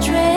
dream.